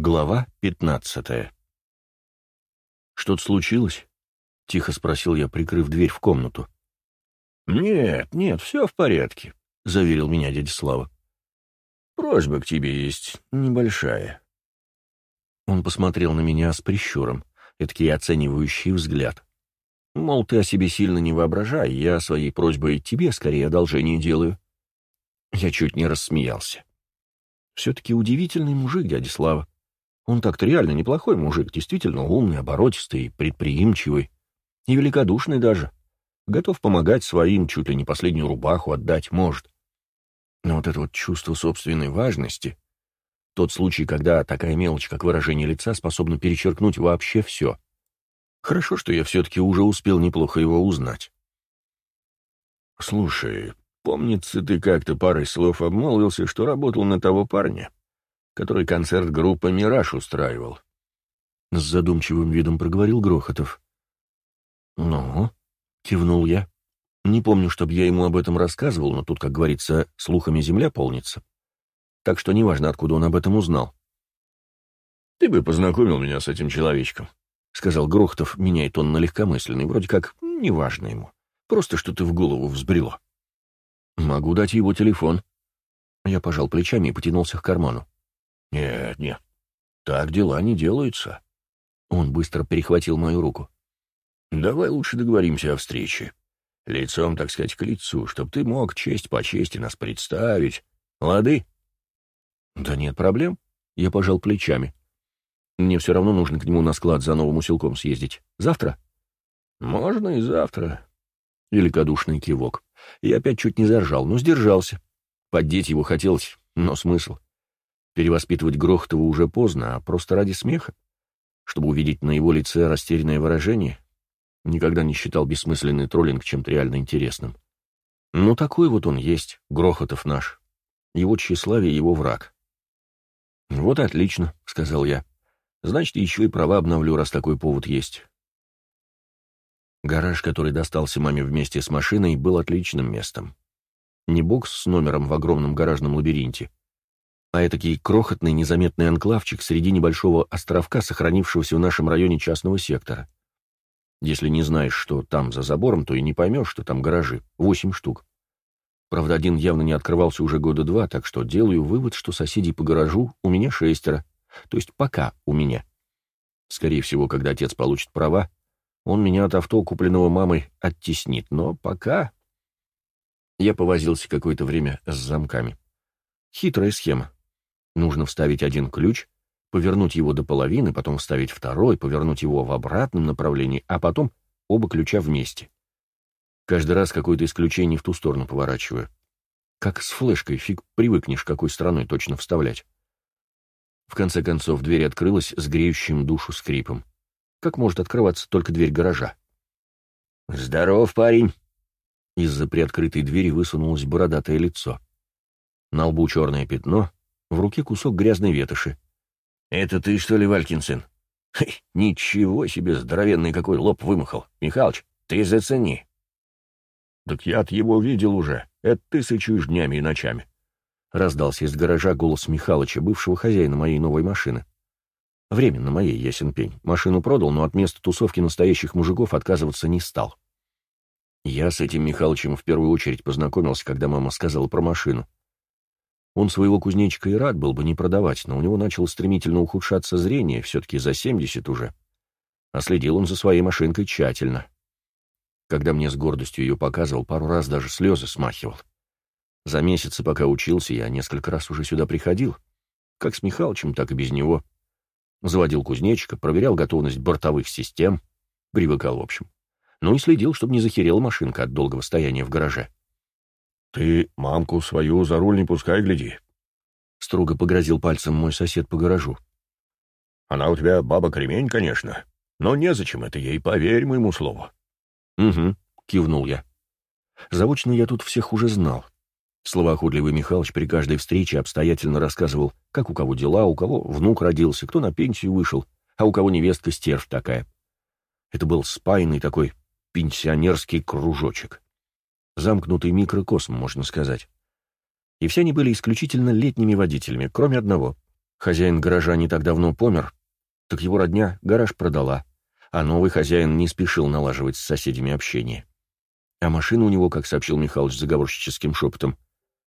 Глава пятнадцатая «Что-то случилось?» — тихо спросил я, прикрыв дверь в комнату. «Нет, нет, все в порядке», — заверил меня дядя Слава. «Просьба к тебе есть небольшая». Он посмотрел на меня с прищуром, эдакий оценивающий взгляд. Мол, ты о себе сильно не воображай, я своей просьбой тебе скорее одолжение делаю. Я чуть не рассмеялся. Все-таки удивительный мужик, дядя Слава. Он так-то реально неплохой мужик, действительно умный, оборотистый, предприимчивый и великодушный даже. Готов помогать своим, чуть ли не последнюю рубаху отдать может. Но вот это вот чувство собственной важности, тот случай, когда такая мелочь, как выражение лица, способна перечеркнуть вообще все. Хорошо, что я все-таки уже успел неплохо его узнать. «Слушай, помнится, ты как-то парой слов обмолвился, что работал на того парня?» Который концерт группы «Мираж» устраивал. С задумчивым видом проговорил Грохотов. «Ну?» — кивнул я. «Не помню, чтобы я ему об этом рассказывал, но тут, как говорится, слухами земля полнится. Так что неважно, откуда он об этом узнал». «Ты бы познакомил меня с этим человечком», — сказал Грохотов, меняя тон на легкомысленный, вроде как неважно ему. Просто что-то в голову взбрело. «Могу дать его телефон». Я пожал плечами и потянулся к карману. «Нет, нет, так дела не делаются». Он быстро перехватил мою руку. «Давай лучше договоримся о встрече. Лицом, так сказать, к лицу, чтобы ты мог честь по чести нас представить. Лады?» «Да нет проблем», — я пожал плечами. «Мне все равно нужно к нему на склад за новым усилком съездить. Завтра?» «Можно и завтра». Великодушный кивок. Я опять чуть не заржал, но сдержался. Поддеть его хотелось, но смысл. Перевоспитывать Грохотова уже поздно, а просто ради смеха. Чтобы увидеть на его лице растерянное выражение, никогда не считал бессмысленный троллинг чем-то реально интересным. Ну, такой вот он есть, Грохотов наш. Его тщеславие — его враг. «Вот отлично», — сказал я. «Значит, еще и права обновлю, раз такой повод есть». Гараж, который достался маме вместе с машиной, был отличным местом. Не бокс с номером в огромном гаражном лабиринте, а этакий крохотный незаметный анклавчик среди небольшого островка, сохранившегося в нашем районе частного сектора. Если не знаешь, что там за забором, то и не поймешь, что там гаражи. Восемь штук. Правда, один явно не открывался уже года два, так что делаю вывод, что соседей по гаражу у меня шестеро. То есть пока у меня. Скорее всего, когда отец получит права, он меня от авто, купленного мамой, оттеснит. Но пока... Я повозился какое-то время с замками. Хитрая схема. Нужно вставить один ключ, повернуть его до половины, потом вставить второй, повернуть его в обратном направлении, а потом оба ключа вместе. Каждый раз какое-то исключение в ту сторону поворачиваю. Как с флешкой, фиг привыкнешь, какой стороной точно вставлять. В конце концов, дверь открылась с греющим душу скрипом. Как может открываться только дверь гаража? «Здоров, парень!» Из-за приоткрытой двери высунулось бородатое лицо. На лбу черное пятно, в руке кусок грязной ветоши. «Это ты, что ли, Валькин сын? Ничего себе, здоровенный какой лоб вымахал. Михалыч, ты зацени». «Так я-то его видел уже. Это ты сычуешь днями и ночами». Раздался из гаража голос Михалыча, бывшего хозяина моей новой машины. Временно моей, ясен пень. Машину продал, но от места тусовки настоящих мужиков отказываться не стал. Я с этим Михалычем в первую очередь познакомился, когда мама сказала про машину. Он своего кузнечика и рад был бы не продавать, но у него начало стремительно ухудшаться зрение, все-таки за 70 уже. А следил он за своей машинкой тщательно. Когда мне с гордостью ее показывал, пару раз даже слезы смахивал. За месяцы, пока учился, я несколько раз уже сюда приходил. Как с Михалычем, так и без него. Заводил кузнечика, проверял готовность бортовых систем. Привыкал, в общем. Ну и следил, чтобы не захерела машинка от долгого стояния в гараже. «Ты мамку свою за руль не пускай, гляди», — строго погрозил пальцем мой сосед по гаражу. «Она у тебя баба-кремень, конечно, но незачем это ей, поверь моему слову». «Угу», — кивнул я. Заочно я тут всех уже знал. Словоохотливый Михалыч при каждой встрече обстоятельно рассказывал, как у кого дела, у кого внук родился, кто на пенсию вышел, а у кого невестка стерв такая. Это был спаянный такой пенсионерский кружочек замкнутый микрокосм, можно сказать. И все они были исключительно летними водителями, кроме одного. Хозяин гаража не так давно помер, так его родня гараж продала, а новый хозяин не спешил налаживать с соседями общение. А машина у него, как сообщил Михалыч заговорщическим шепотом,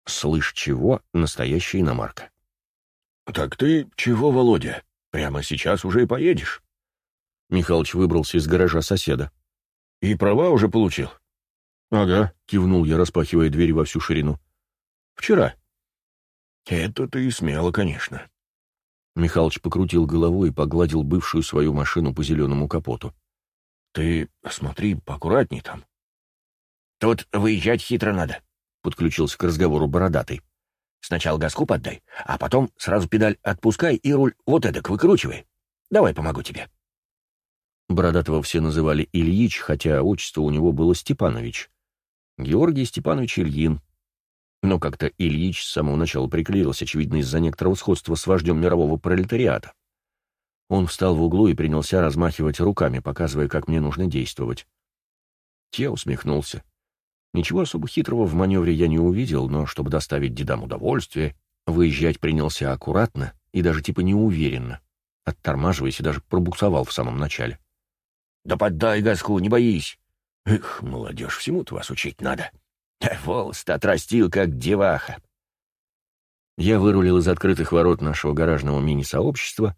«Слышь, чего? Настоящая иномарка». «Так ты чего, Володя? Прямо сейчас уже и поедешь?» Михалыч выбрался из гаража соседа. «И права уже получил?» «Ага», — кивнул я, распахивая двери во всю ширину. «Вчера». «Это ты смело, конечно». Михалыч покрутил головой и погладил бывшую свою машину по зеленому капоту. «Ты смотри, поаккуратней там». «Тут выезжать хитро надо», — подключился к разговору бородатый. «Сначала газку поддай, а потом сразу педаль отпускай и руль вот эдак выкручивай. Давай помогу тебе». Бородатого все называли Ильич, хотя отчество у него было Степанович. Георгий Степанович Ильин. Но как-то Ильич с самого начала приклеился, очевидно, из-за некоторого сходства с вождем мирового пролетариата. Он встал в углу и принялся размахивать руками, показывая, как мне нужно действовать. Те усмехнулся. Ничего особо хитрого в маневре я не увидел, но чтобы доставить дедам удовольствие, выезжать принялся аккуратно и даже типа неуверенно, оттормаживаясь и даже пробуксовал в самом начале. Да поддай газку, не боись. Эх, молодежь, всему-то вас учить надо. Волос-то отрастил, как деваха. Я вырулил из открытых ворот нашего гаражного мини-сообщества,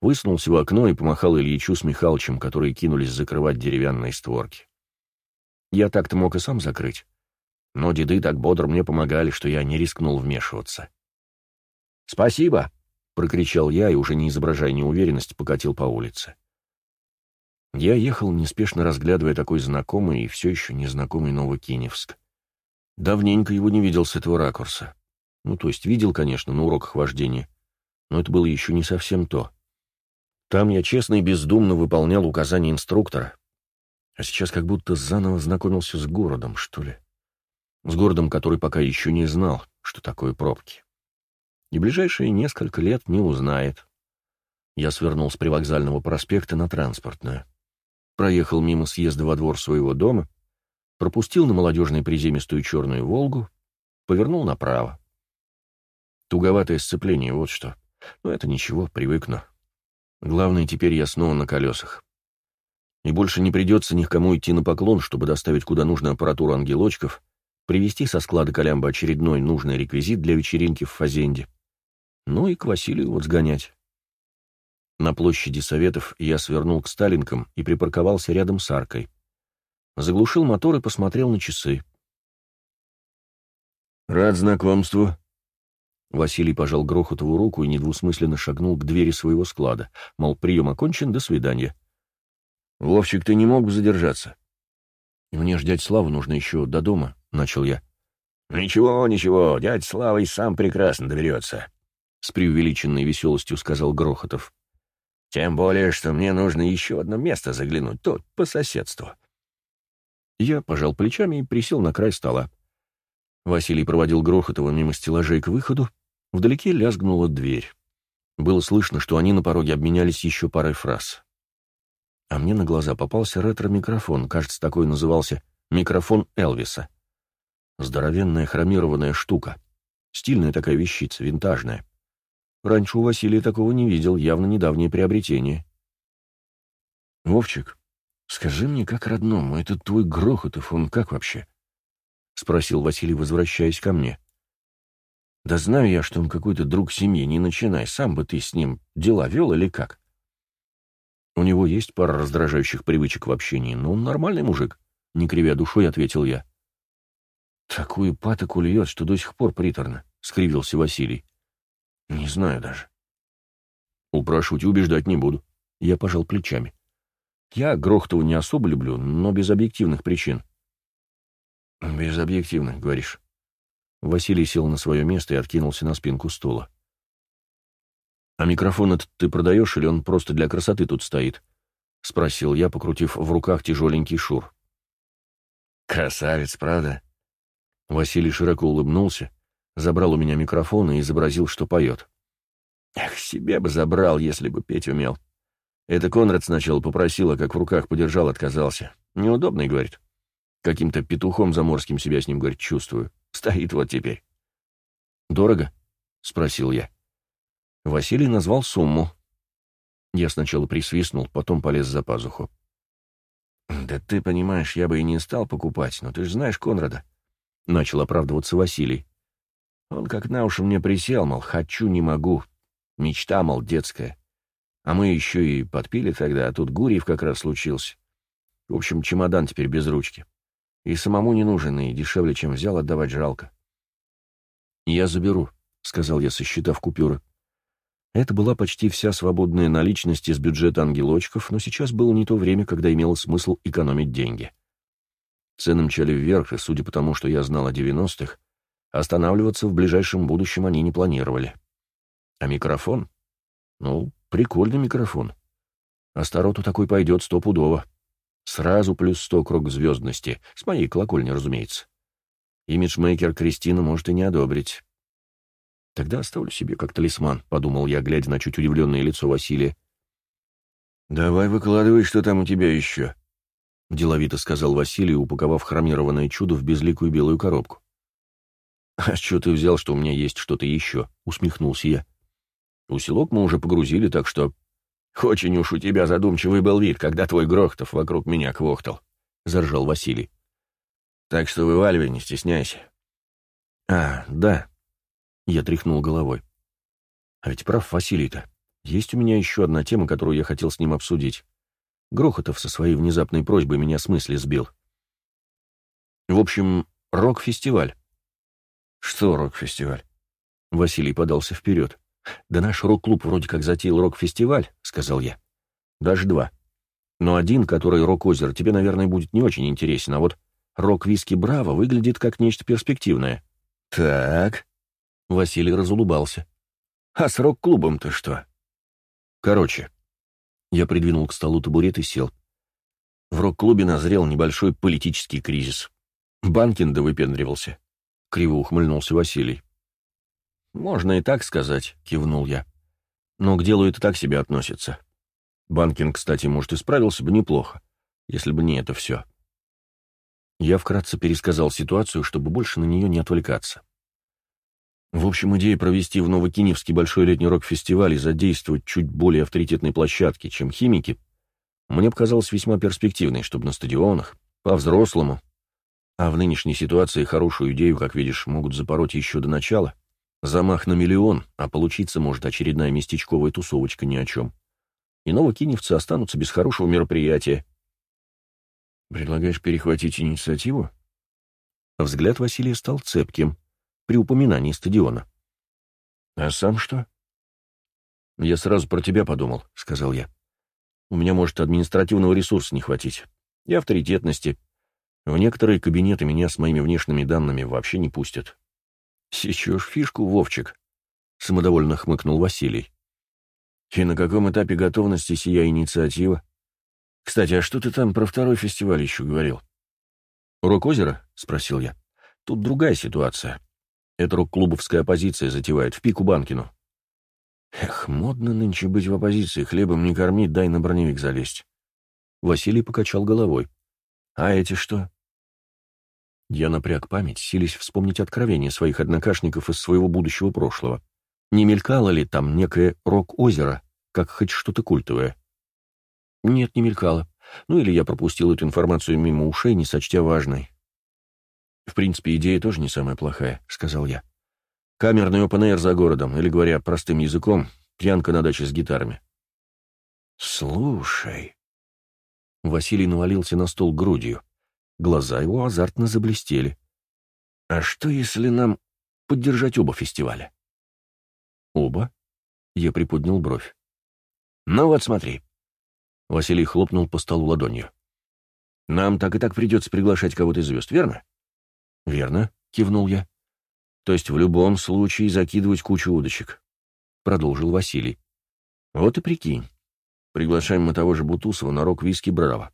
высунулся в окно и помахал Ильичу с Михалычем, которые кинулись закрывать деревянные створки. Я так-то мог и сам закрыть, но деды так бодро мне помогали, что я не рискнул вмешиваться. «Спасибо!» — прокричал я и, уже не изображая неуверенность, покатил по улице. Я ехал, неспешно разглядывая такой знакомый и все еще незнакомый Новокиневск. Давненько его не видел с этого ракурса. Ну, то есть видел, конечно, на уроках вождения, но это было еще не совсем то. Там я честно и бездумно выполнял указания инструктора, а сейчас как будто заново знакомился с городом, что ли. С городом, который пока еще не знал, что такое пробки. И ближайшие несколько лет не узнает. Я свернул с привокзального проспекта на транспортную проехал мимо съезда во двор своего дома, пропустил на молодежной приземистую черную «Волгу», повернул направо. Туговатое сцепление, вот что. Но это ничего, привыкну. Главное, теперь я снова на колесах. И больше не придется ни к кому идти на поклон, чтобы доставить куда нужно аппаратуру ангелочков, привезти со склада Колямба очередной нужный реквизит для вечеринки в Фазенде. Ну и к Василию вот сгонять. На площади Советов я свернул к Сталинкам и припарковался рядом с аркой. Заглушил мотор и посмотрел на часы. «Рад знакомству». Василий пожал Грохотову руку и недвусмысленно шагнул к двери своего склада. Мол, прием окончен, до свидания. «Вовчик, ты не мог бы задержаться?» «Мне ж дядь Славу нужно еще до дома», — начал я. «Ничего, ничего, дядь Слава и сам прекрасно доберется», — с преувеличенной веселостью сказал Грохотов. Тем более, что мне нужно еще одно место заглянуть, тут, по соседству. Я пожал плечами и присел на край стола. Василий проводил Грохотова мимо стеллажей к выходу. Вдалеке лязгнула дверь. Было слышно, что они на пороге обменялись еще парой фраз. А мне на глаза попался ретро-микрофон, кажется, такой назывался «микрофон Элвиса». Здоровенная хромированная штука. Стильная такая вещица, винтажная. Раньше у Василия такого не видел, явно недавнее приобретение. «Вовчик, скажи мне, как родному, этот твой Грохотов, он как вообще?» — спросил Василий, возвращаясь ко мне. «Да знаю я, что он какой-то друг семьи, не начинай, сам бы ты с ним дела вел или как?» «У него есть пара раздражающих привычек в общении, но он нормальный мужик», — не кривя душой, ответил я. «Такую патоку льет, что до сих пор приторно», — скривился Василий. Не знаю даже. Упрашивать и убеждать не буду. Я пожал плечами. Я Грохтова не особо люблю, но без объективных причин. Без объективных, говоришь. Василий сел на свое место и откинулся на спинку стула. «А микрофон этот ты продаешь, или он просто для красоты тут стоит?» — спросил я, покрутив в руках тяжеленький шур. «Красавец, правда?» Василий широко улыбнулся, забрал у меня микрофон и изобразил, что поет. Эх, себе бы забрал, если бы петь умел. Это Конрад сначала попросил, а как в руках подержал, отказался. Неудобный, говорит. Каким-то петухом заморским себя с ним, говорит, чувствую. Стоит вот теперь. «Дорого?» — спросил я. Василий назвал сумму. Я сначала присвистнул, потом полез за пазуху. «Да ты понимаешь, я бы и не стал покупать, но ты же знаешь Конрада», — начал оправдываться Василий. «Он как на уши мне присел, мол, хочу, не могу. Мечта, мол, детская. А мы еще и подпили тогда, а тут Гурьев как раз случился. В общем, чемодан теперь без ручки. И самому не нужен, и дешевле, чем взял, отдавать жалко». «Я заберу», — сказал я, сосчитав купюры. Это была почти вся свободная наличность из бюджета ангелочков, но сейчас было не то время, когда имело смысл экономить деньги. Цены мчали вверх, и, судя по тому, что я знал о 90-х, останавливаться в ближайшем будущем они не планировали. А микрофон? Ну, прикольный микрофон. Астароту такой пойдет стопудово. Сразу плюс сто крок звездности, с моей колокольни, разумеется. Имиджмейкер Кристина может и не одобрить. Тогда оставлю себе как талисман, — подумал я, глядя на чуть удивленное лицо Василия. «Давай выкладывай, что там у тебя еще», — деловито сказал Василий, упаковав хромированное чудо в безликую белую коробку. «А чего ты взял, что у меня есть что-то еще?» — усмехнулся я. «Усилок мы уже погрузили, так что...» «Очень уж у тебя задумчивый был вид, когда твой Грохтов вокруг меня квохтал», — заржал Василий. «Так что вываливай, не стесняйся». «А, да», я тряхнул головой. А ведь прав Василий-то. Есть у меня еще одна тема, которую я хотел с ним обсудить. Грохотов со своей внезапной просьбой меня с мысли сбил. В общем, рок-фестиваль. Что рок-фестиваль? Василий подался вперед. Да наш рок-клуб вроде как затеял рок-фестиваль, сказал я. Даже два. Но один, который рок-озеро, тебе, наверное, будет не очень интересен, а вот рок-виски Браво выглядит как нечто перспективное. Так, Василий разулыбался. «А с рок-клубом-то что?» «Короче». Я придвинул к столу табурет и сел. В рок-клубе назрел небольшой политический кризис. Банкин да выпендривался. Криво ухмыльнулся Василий. «Можно и так сказать», — кивнул я. «Но к делу это так себя относится. Банкин, кстати, может, и справился бы неплохо, если бы не это все». Я вкратце пересказал ситуацию, чтобы больше на нее не отвлекаться. В общем, идея провести в Новокиневске большой летний рок-фестиваль и задействовать чуть более авторитетной площадки, чем химики, мне показалось весьма перспективной, чтобы на стадионах, по-взрослому. А в нынешней ситуации хорошую идею, как видишь, могут запороть еще до начала. Замах на миллион, а получиться может очередная местечковая тусовочка ни о чем. И новокиневцы останутся без хорошего мероприятия. «Предлагаешь перехватить инициативу?» Взгляд Василия стал цепким — при упоминании стадиона. «А сам что?» «Я сразу про тебя подумал», — сказал я. «У меня, может, административного ресурса не хватить. И авторитетности. В некоторые кабинеты меня с моими внешними данными вообще не пустят». «Сечешь фишку, Вовчик», — самодовольно хмыкнул Василий. «И на каком этапе готовности сия инициатива? Кстати, а что ты там про второй фестиваль еще говорил?» «Рок-озеро?» — спросил я. «Тут другая ситуация. Это рок-клубовская оппозиция затевает в пику Банкину. Эх, модно нынче быть в оппозиции, хлебом не кормить, дай на броневик залезть. Василий покачал головой. А эти что? Я напряг память, сились вспомнить откровения своих однокашников из своего будущего прошлого. Не мелькало ли там некое рок-озеро, как хоть что-то культовое? Нет, не мелькало. Ну или я пропустил эту информацию мимо ушей, не сочтя важной. «В принципе, идея тоже не самая плохая», — сказал я. «Камерный open за городом, или, говоря простым языком, пьянка на даче с гитарами». «Слушай...» Василий навалился на стол грудью. Глаза его азартно заблестели. «А что, если нам поддержать оба фестиваля?» «Оба?» — я приподнял бровь. «Ну вот смотри». Василий хлопнул по столу ладонью. «Нам так и так придется приглашать кого-то из звезд, верно?» «Верно», — кивнул я. «То есть в любом случае закидывать кучу удочек», — продолжил Василий. «Вот и прикинь. Приглашаем мы того же Бутусова на рок виски Браво.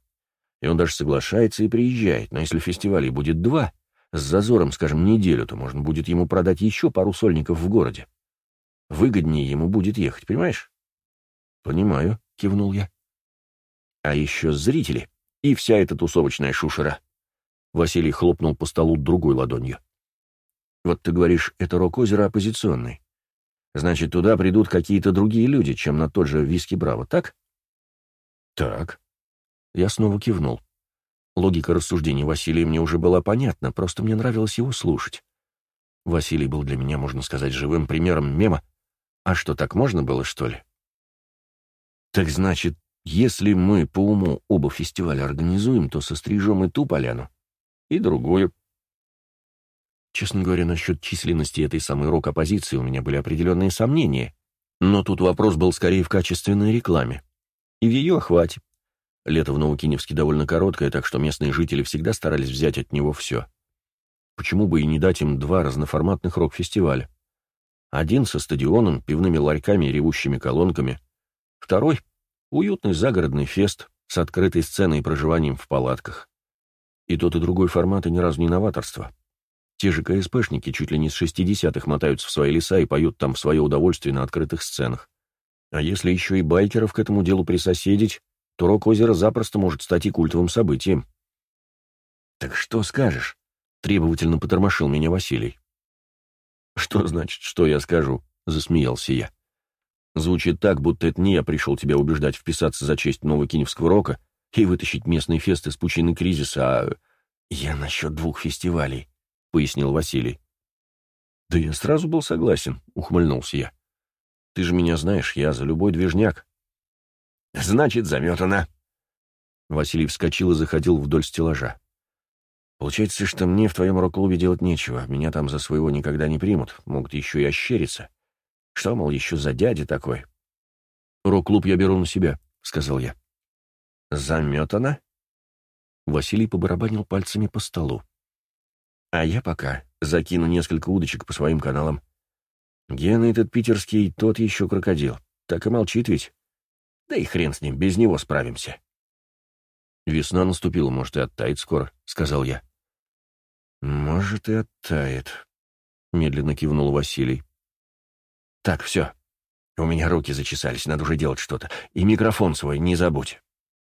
И он даже соглашается и приезжает, но если фестивалей будет два, с зазором, скажем, неделю, то можно будет ему продать еще пару сольников в городе. Выгоднее ему будет ехать, понимаешь?» «Понимаю», — кивнул я. «А еще зрители и вся эта тусовочная шушера», Василий хлопнул по столу другой ладонью. «Вот ты говоришь, это рок-озеро оппозиционный. Значит, туда придут какие-то другие люди, чем на тот же Виски Браво, так? Так. Я снова кивнул. Логика рассуждений Василия мне уже была понятна, просто мне нравилось его слушать. Василий был для меня, можно сказать, живым примером мема. А что, так можно было, что ли? Так значит, если мы по уму оба фестиваля организуем, то сострижем и ту поляну, и другую. Честно говоря, насчет численности этой самой рок-оппозиции у меня были определенные сомнения, но тут вопрос был скорее в качественной рекламе и в ее охвате. Лето в Новокиневске довольно короткое, так что местные жители всегда старались взять от него все. Почему бы и не дать им два разноформатных рок-фестиваля? Один со стадионом, пивными ларьками и ревущими колонками, второй — уютный загородный фест с открытой сценой и проживанием в палатках. И тот, и другой форматы ни разу не новаторство. Те же КСПшники чуть ли не с 60-х мотаются в свои леса и поют там в свое удовольствие на открытых сценах. А если еще и байкеров к этому делу присоседить, то рок-озеро запросто может стать и культовым событием. «Так что скажешь?» — требовательно потормошил меня Василий. «Что значит, что я скажу?» — засмеялся я. «Звучит так, будто это не я пришел тебя убеждать вписаться за честь Новокиневского рока и вытащить местный фест из пучины кризиса, а...» «Я насчет двух фестивалей», — пояснил Василий. «Да я сразу был согласен», — ухмыльнулся я. «Ты же меня знаешь, я за любой движняк». «Значит, заметано». Василий вскочил и заходил вдоль стеллажа. «Получается, что мне в твоем рок-клубе делать нечего. Меня там за своего никогда не примут. Могут еще и ощериться. Что, мол, еще за дядя такой?» «Рок-клуб я беру на себя», — сказал я. «Заметано?» Василий побарабанил пальцами по столу. «А я пока закину несколько удочек по своим каналам. Гена этот питерский, тот еще крокодил. Так и молчит ведь. Да и хрен с ним, без него справимся. «Весна наступила, может, и оттает скоро», — сказал я. «Может, и оттает», — медленно кивнул Василий. «Так, все. У меня руки зачесались, надо уже делать что-то. И микрофон свой не забудь».